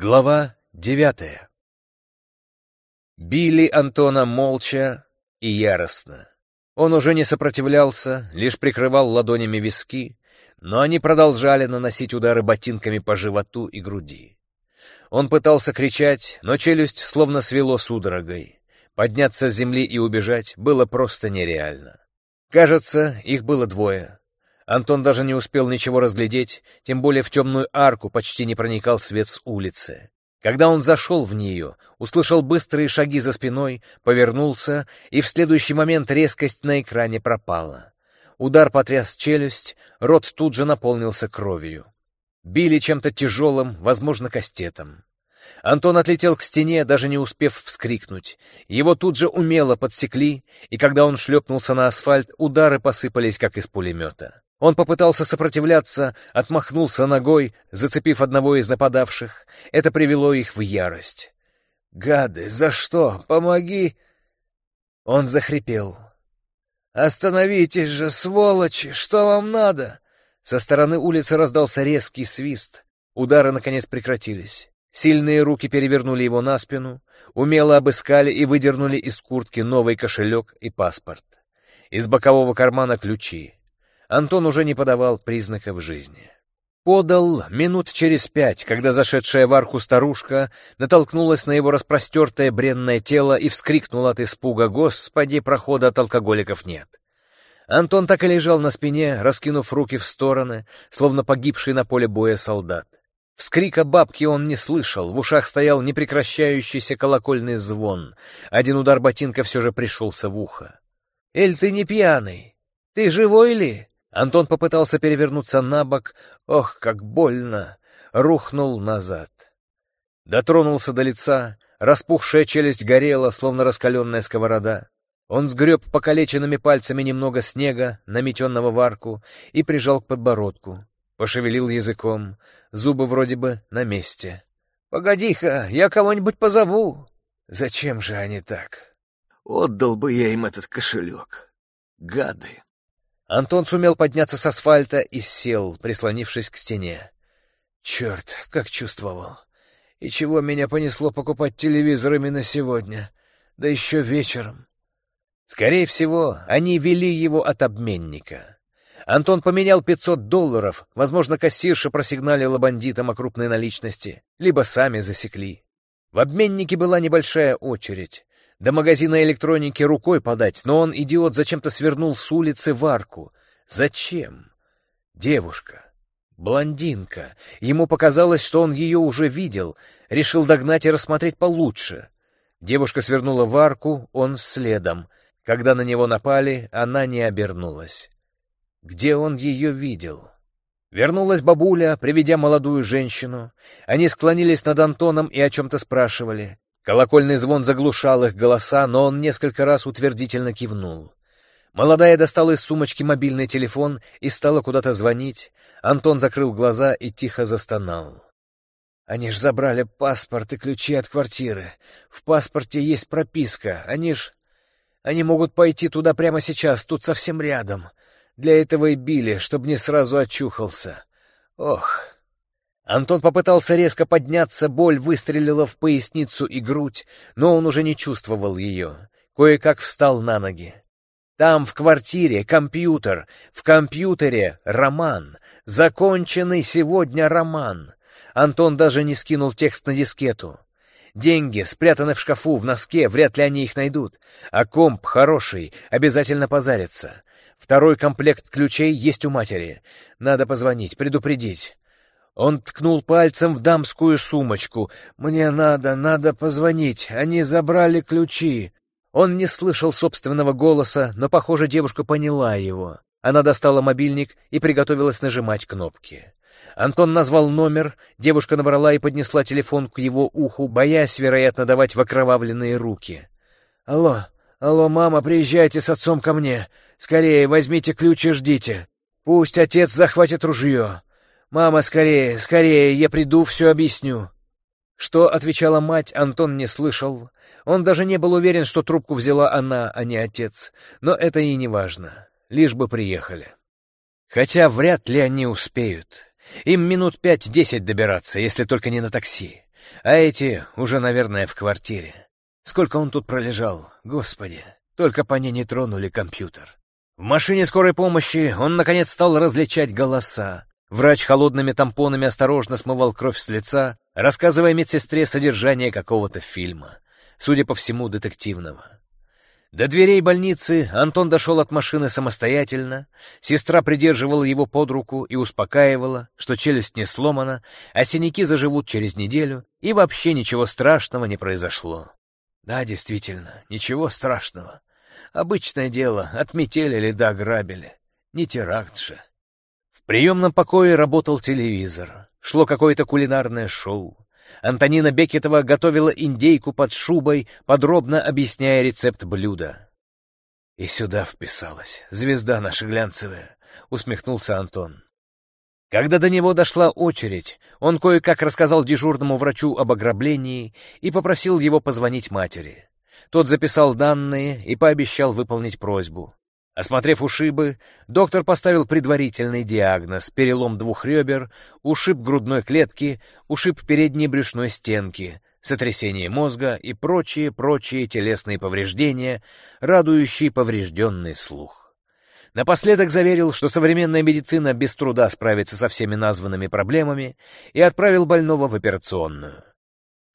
Глава девятая Били Антона молча и яростно. Он уже не сопротивлялся, лишь прикрывал ладонями виски, но они продолжали наносить удары ботинками по животу и груди. Он пытался кричать, но челюсть словно свело судорогой. Подняться с земли и убежать было просто нереально. Кажется, их было двое. Антон даже не успел ничего разглядеть, тем более в темную арку почти не проникал свет с улицы. Когда он зашел в нее, услышал быстрые шаги за спиной, повернулся, и в следующий момент резкость на экране пропала. Удар потряс челюсть, рот тут же наполнился кровью. Били чем-то тяжелым, возможно, кастетом. Антон отлетел к стене, даже не успев вскрикнуть. Его тут же умело подсекли, и когда он шлепнулся на асфальт, удары посыпались, как из пулемета. Он попытался сопротивляться, отмахнулся ногой, зацепив одного из нападавших. Это привело их в ярость. «Гады, за что? Помоги!» Он захрипел. «Остановитесь же, сволочи! Что вам надо?» Со стороны улицы раздался резкий свист. Удары, наконец, прекратились. Сильные руки перевернули его на спину, умело обыскали и выдернули из куртки новый кошелек и паспорт. Из бокового кармана ключи. Антон уже не подавал признаков жизни. Подал минут через пять, когда зашедшая в арку старушка натолкнулась на его распростертое бренное тело и вскрикнула от испуга «Господи, прохода от алкоголиков нет!». Антон так и лежал на спине, раскинув руки в стороны, словно погибший на поле боя солдат. Вскрика бабки он не слышал, в ушах стоял непрекращающийся колокольный звон. Один удар ботинка все же пришелся в ухо. «Эль, ты не пьяный? Ты живой ли?» Антон попытался перевернуться на бок. Ох, как больно! Рухнул назад. Дотронулся до лица. Распухшая челюсть горела, словно раскаленная сковорода. Он сгреб покалеченными пальцами немного снега, наметенного в арку, и прижал к подбородку. Пошевелил языком. Зубы вроде бы на месте. «Погоди-ка, я кого-нибудь позову!» «Зачем же они так?» «Отдал бы я им этот кошелек. Гады!» Антон сумел подняться с асфальта и сел, прислонившись к стене. Черт, как чувствовал. И чего меня понесло покупать телевизор именно сегодня? Да еще вечером. Скорее всего, они вели его от обменника. Антон поменял 500 долларов, возможно, кассирша просигналила бандитам о крупной наличности, либо сами засекли. В обменнике была небольшая очередь. До магазина электроники рукой подать, но он, идиот, зачем-то свернул с улицы в арку. Зачем? Девушка. Блондинка. Ему показалось, что он ее уже видел. Решил догнать и рассмотреть получше. Девушка свернула в арку, он следом. Когда на него напали, она не обернулась. Где он ее видел? Вернулась бабуля, приведя молодую женщину. Они склонились над Антоном и о чем-то спрашивали. Колокольный звон заглушал их голоса, но он несколько раз утвердительно кивнул. Молодая достала из сумочки мобильный телефон и стала куда-то звонить. Антон закрыл глаза и тихо застонал. Они ж забрали паспорт и ключи от квартиры. В паспорте есть прописка. Они ж... Они могут пойти туда прямо сейчас, тут совсем рядом. Для этого и били, чтобы не сразу очухался. Ох... Антон попытался резко подняться, боль выстрелила в поясницу и грудь, но он уже не чувствовал ее. Кое-как встал на ноги. Там, в квартире, компьютер, в компьютере роман, законченный сегодня роман. Антон даже не скинул текст на дискету. Деньги спрятаны в шкафу, в носке, вряд ли они их найдут. А комп хороший, обязательно позарится. Второй комплект ключей есть у матери. Надо позвонить, предупредить. Он ткнул пальцем в дамскую сумочку. «Мне надо, надо позвонить. Они забрали ключи». Он не слышал собственного голоса, но, похоже, девушка поняла его. Она достала мобильник и приготовилась нажимать кнопки. Антон назвал номер, девушка набрала и поднесла телефон к его уху, боясь, вероятно, давать в окровавленные руки. «Алло, алло, мама, приезжайте с отцом ко мне. Скорее, возьмите ключ и ждите. Пусть отец захватит ружье. «Мама, скорее, скорее, я приду, все объясню». Что отвечала мать, Антон не слышал. Он даже не был уверен, что трубку взяла она, а не отец. Но это и не важно. Лишь бы приехали. Хотя вряд ли они успеют. Им минут пять-десять добираться, если только не на такси. А эти уже, наверное, в квартире. Сколько он тут пролежал, господи. Только по ней не тронули компьютер. В машине скорой помощи он, наконец, стал различать голоса. Врач холодными тампонами осторожно смывал кровь с лица, рассказывая медсестре содержание какого-то фильма, судя по всему, детективного. До дверей больницы Антон дошел от машины самостоятельно, сестра придерживала его под руку и успокаивала, что челюсть не сломана, а синяки заживут через неделю, и вообще ничего страшного не произошло. Да, действительно, ничего страшного. Обычное дело, отметили или да ограбили. Не теракт же. Приемном покое работал телевизор. Шло какое-то кулинарное шоу. Антонина Бекетова готовила индейку под шубой, подробно объясняя рецепт блюда. «И сюда вписалась, звезда наша глянцевая», — усмехнулся Антон. Когда до него дошла очередь, он кое-как рассказал дежурному врачу об ограблении и попросил его позвонить матери. Тот записал данные и пообещал выполнить просьбу. Осмотрев ушибы, доктор поставил предварительный диагноз — перелом двух ребер, ушиб грудной клетки, ушиб передней брюшной стенки, сотрясение мозга и прочие-прочие телесные повреждения, радующие поврежденный слух. Напоследок заверил, что современная медицина без труда справится со всеми названными проблемами, и отправил больного в операционную.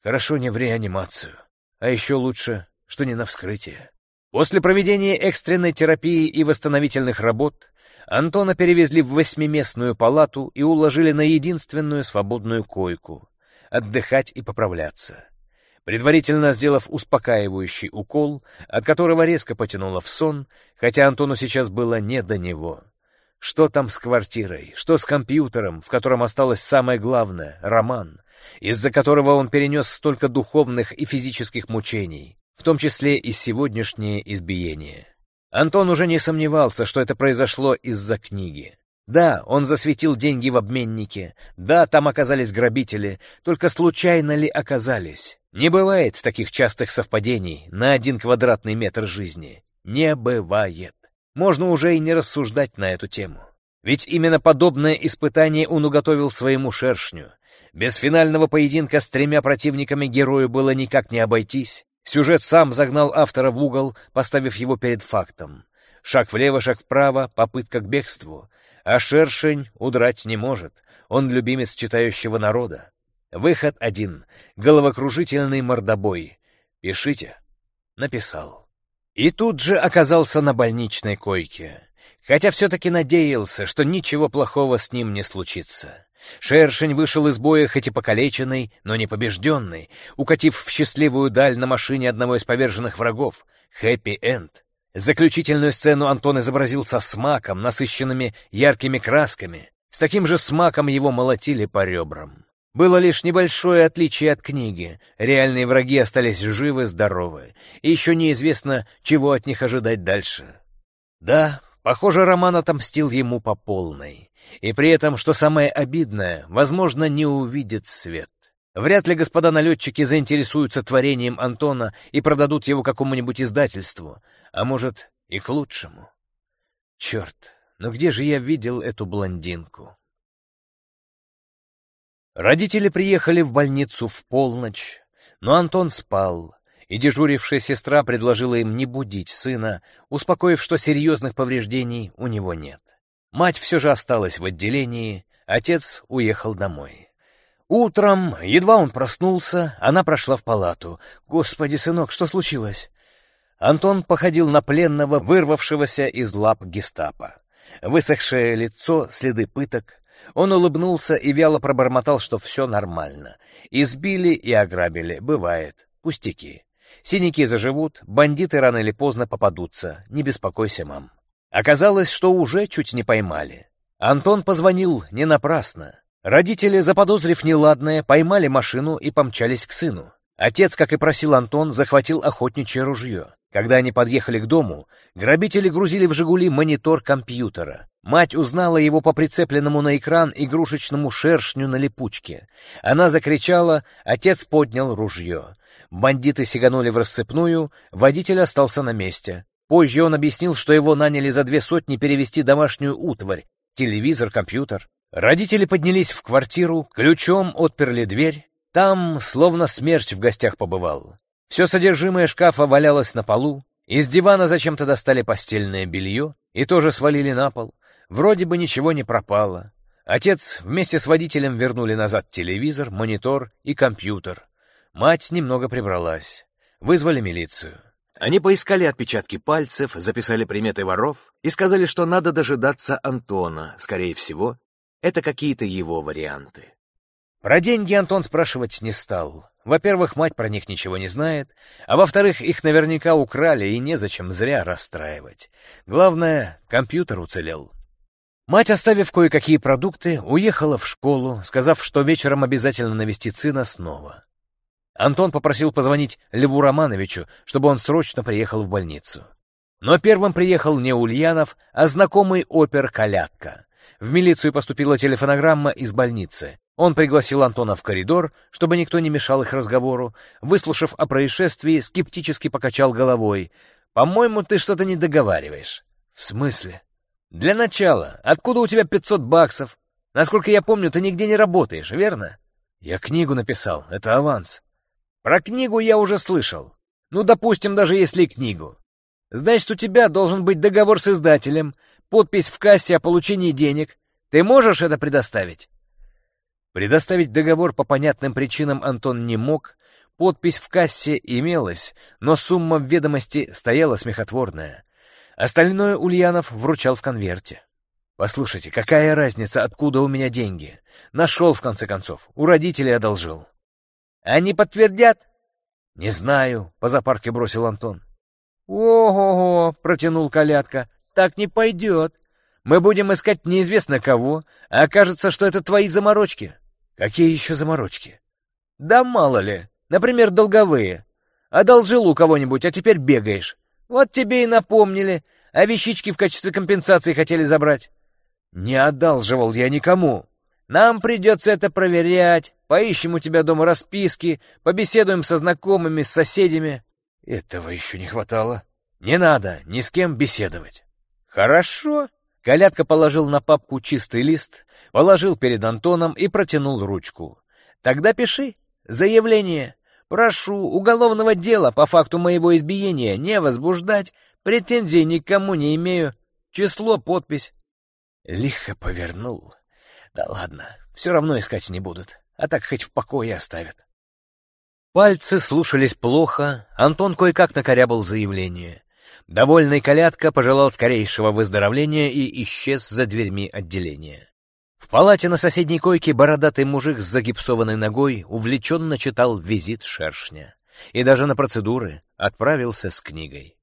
Хорошо не в реанимацию, а еще лучше, что не на вскрытие. После проведения экстренной терапии и восстановительных работ Антона перевезли в восьмиместную палату и уложили на единственную свободную койку — отдыхать и поправляться. Предварительно сделав успокаивающий укол, от которого резко потянуло в сон, хотя Антону сейчас было не до него. Что там с квартирой, что с компьютером, в котором осталось самое главное — роман, из-за которого он перенес столько духовных и физических мучений, в том числе и сегодняшнее избиение. Антон уже не сомневался, что это произошло из-за книги. Да, он засветил деньги в обменнике, да, там оказались грабители, только случайно ли оказались? Не бывает таких частых совпадений на один квадратный метр жизни. Не бывает. Можно уже и не рассуждать на эту тему. Ведь именно подобное испытание он уготовил своему шершню. Без финального поединка с тремя противниками герою было никак не обойтись, Сюжет сам загнал автора в угол, поставив его перед фактом. Шаг влево, шаг вправо, попытка к бегству. А шершень удрать не может. Он любимец читающего народа. Выход один. Головокружительный мордобой. Пишите. Написал. И тут же оказался на больничной койке. Хотя все-таки надеялся, что ничего плохого с ним не случится. Шершень вышел из боя хоть и покалеченный, но не побежденный, укатив в счастливую даль на машине одного из поверженных врагов. Хэппи-энд. Заключительную сцену Антон изобразил со смаком, насыщенными яркими красками. С таким же смаком его молотили по ребрам. Было лишь небольшое отличие от книги. Реальные враги остались живы-здоровы, и еще неизвестно, чего от них ожидать дальше. Да, похоже, Роман отомстил ему по полной. И при этом, что самое обидное, возможно, не увидит свет. Вряд ли господа налетчики заинтересуются творением Антона и продадут его какому-нибудь издательству, а может, и к лучшему. Черт, но где же я видел эту блондинку? Родители приехали в больницу в полночь, но Антон спал, и дежурившая сестра предложила им не будить сына, успокоив, что серьезных повреждений у него нет. Мать все же осталась в отделении, отец уехал домой. Утром, едва он проснулся, она прошла в палату. «Господи, сынок, что случилось?» Антон походил на пленного, вырвавшегося из лап гестапо. Высохшее лицо, следы пыток. Он улыбнулся и вяло пробормотал, что все нормально. Избили и ограбили, бывает. Пустяки. Синяки заживут, бандиты рано или поздно попадутся. Не беспокойся, мам. Оказалось, что уже чуть не поймали. Антон позвонил не напрасно. Родители, заподозрив неладное, поймали машину и помчались к сыну. Отец, как и просил Антон, захватил охотничье ружье. Когда они подъехали к дому, грабители грузили в «Жигули» монитор компьютера. Мать узнала его по прицепленному на экран игрушечному шершню на липучке. Она закричала, отец поднял ружье. Бандиты сиганули в рассыпную, водитель остался на месте. Позже он объяснил, что его наняли за две сотни перевести домашнюю утварь, телевизор, компьютер. Родители поднялись в квартиру, ключом отперли дверь. Там словно смерч в гостях побывал. Все содержимое шкафа валялось на полу, из дивана зачем-то достали постельное белье и тоже свалили на пол. Вроде бы ничего не пропало. Отец вместе с водителем вернули назад телевизор, монитор и компьютер. Мать немного прибралась. Вызвали милицию. Они поискали отпечатки пальцев, записали приметы воров и сказали, что надо дожидаться Антона. Скорее всего, это какие-то его варианты. Про деньги Антон спрашивать не стал. Во-первых, мать про них ничего не знает, а во-вторых, их наверняка украли, и незачем зря расстраивать. Главное, компьютер уцелел. Мать, оставив кое-какие продукты, уехала в школу, сказав, что вечером обязательно навестит сына снова. Антон попросил позвонить Льву Романовичу, чтобы он срочно приехал в больницу. Но первым приехал не Ульянов, а знакомый опер Калятка. В милицию поступила телефонограмма из больницы. Он пригласил Антона в коридор, чтобы никто не мешал их разговору. Выслушав о происшествии, скептически покачал головой. «По-моему, ты что-то не договариваешь». «В смысле?» «Для начала, откуда у тебя 500 баксов? Насколько я помню, ты нигде не работаешь, верно?» «Я книгу написал, это аванс». Про книгу я уже слышал. Ну, допустим, даже если книгу. Значит, у тебя должен быть договор с издателем, подпись в кассе о получении денег. Ты можешь это предоставить? Предоставить договор по понятным причинам Антон не мог, подпись в кассе имелась, но сумма в ведомости стояла смехотворная. Остальное Ульянов вручал в конверте. «Послушайте, какая разница, откуда у меня деньги? Нашел, в конце концов, у родителей одолжил». Они подтвердят? Не знаю, по запарке бросил Антон. Ого-го, протянул Калятка. Так не пойдет. Мы будем искать неизвестно кого, а окажется, что это твои заморочки. Какие еще заморочки? Да мало ли. Например, долговые. Одолжил у кого-нибудь, а теперь бегаешь. Вот тебе и напомнили, а вещички в качестве компенсации хотели забрать. Не одалживал я никому. Нам придется это проверять. Поищем у тебя дома расписки, побеседуем со знакомыми, с соседями. Этого еще не хватало. Не надо ни с кем беседовать. Хорошо. Колядка положил на папку чистый лист, положил перед Антоном и протянул ручку. Тогда пиши. Заявление. Прошу уголовного дела по факту моего избиения не возбуждать, претензий никому не имею. Число, подпись. Лихо повернул. Да ладно, все равно искать не будут, а так хоть в покое оставят. Пальцы слушались плохо, Антон кое-как накорябал заявление. Довольный колядка пожелал скорейшего выздоровления и исчез за дверьми отделения. В палате на соседней койке бородатый мужик с загипсованной ногой увлеченно читал визит шершня и даже на процедуры отправился с книгой.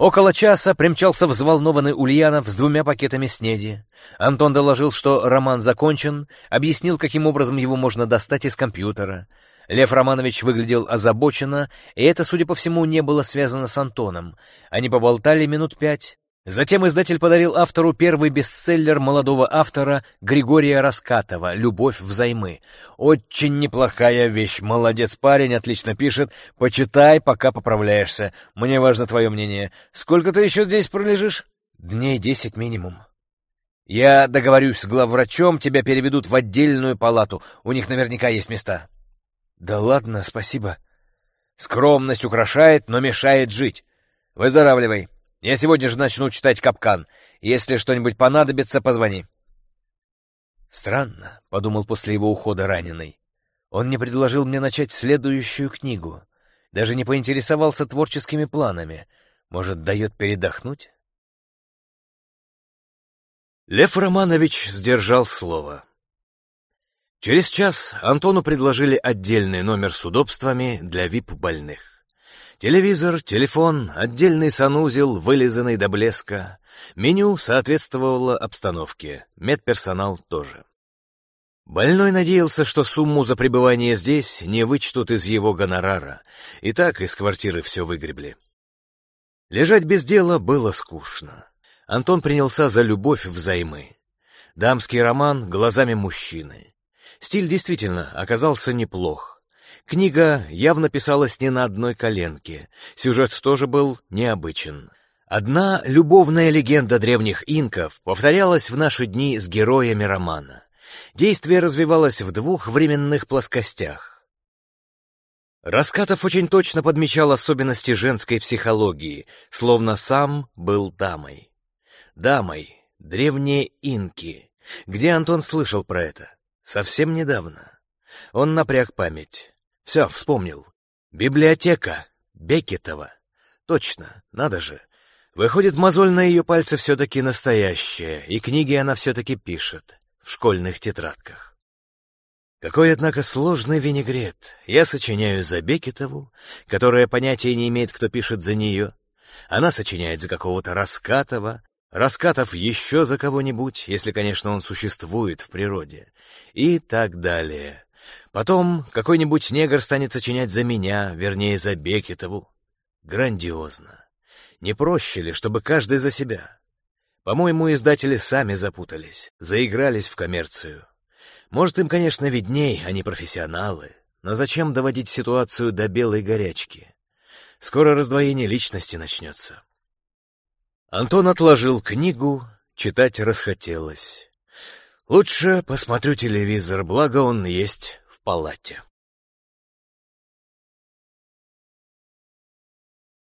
Около часа примчался взволнованный Ульянов с двумя пакетами снеди. Антон доложил, что роман закончен, объяснил, каким образом его можно достать из компьютера. Лев Романович выглядел озабоченно, и это, судя по всему, не было связано с Антоном. Они поболтали минут пять. Затем издатель подарил автору первый бестселлер молодого автора Григория Раскатова «Любовь взаймы». Очень неплохая вещь, молодец парень, отлично пишет. Почитай, пока поправляешься. Мне важно твое мнение. Сколько ты еще здесь пролежишь? Дней десять минимум. Я договорюсь с главврачом, тебя переведут в отдельную палату. У них наверняка есть места. Да ладно, спасибо. Скромность украшает, но мешает жить. Выздоравливай. Я сегодня же начну читать «Капкан». Если что-нибудь понадобится, позвони». «Странно», — подумал после его ухода раненый. «Он не предложил мне начать следующую книгу. Даже не поинтересовался творческими планами. Может, дает передохнуть?» Лев Романович сдержал слово. Через час Антону предложили отдельный номер с удобствами для вип-больных. Телевизор, телефон, отдельный санузел, вылизанный до блеска. Меню соответствовало обстановке, медперсонал тоже. Больной надеялся, что сумму за пребывание здесь не вычтут из его гонорара, и так из квартиры все выгребли. Лежать без дела было скучно. Антон принялся за любовь взаймы. Дамский роман глазами мужчины. Стиль действительно оказался неплох. Книга явно писалась не на одной коленке. Сюжет тоже был необычен. Одна любовная легенда древних инков повторялась в наши дни с героями романа. Действие развивалось в двух временных плоскостях. Раскатов очень точно подмечал особенности женской психологии, словно сам был дамой. Дамой, древние инки. Где Антон слышал про это? Совсем недавно. Он напряг память. Все, вспомнил. Библиотека. Бекетова. Точно, надо же. Выходит, мозоль на ее пальце все-таки настоящая, и книги она все-таки пишет в школьных тетрадках. Какой, однако, сложный винегрет. Я сочиняю за Бекетову, которая понятия не имеет, кто пишет за нее. Она сочиняет за какого-то Раскатова, Раскатов еще за кого-нибудь, если, конечно, он существует в природе. И так далее. Потом какой-нибудь негр станет сочинять за меня, вернее, за Бекетову. Грандиозно. Не проще ли, чтобы каждый за себя? По-моему, издатели сами запутались, заигрались в коммерцию. Может, им, конечно, видней, они профессионалы, но зачем доводить ситуацию до белой горячки? Скоро раздвоение личности начнется. Антон отложил книгу, читать расхотелось. Лучше посмотрю телевизор, благо он есть палате.